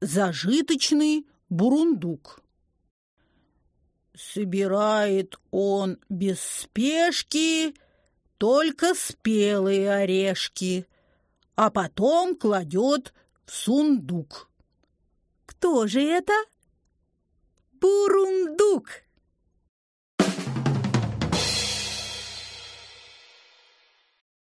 зажиточный бурундук. Собирает он без спешки только спелые орешки, а потом кладет в сундук. Кто же это?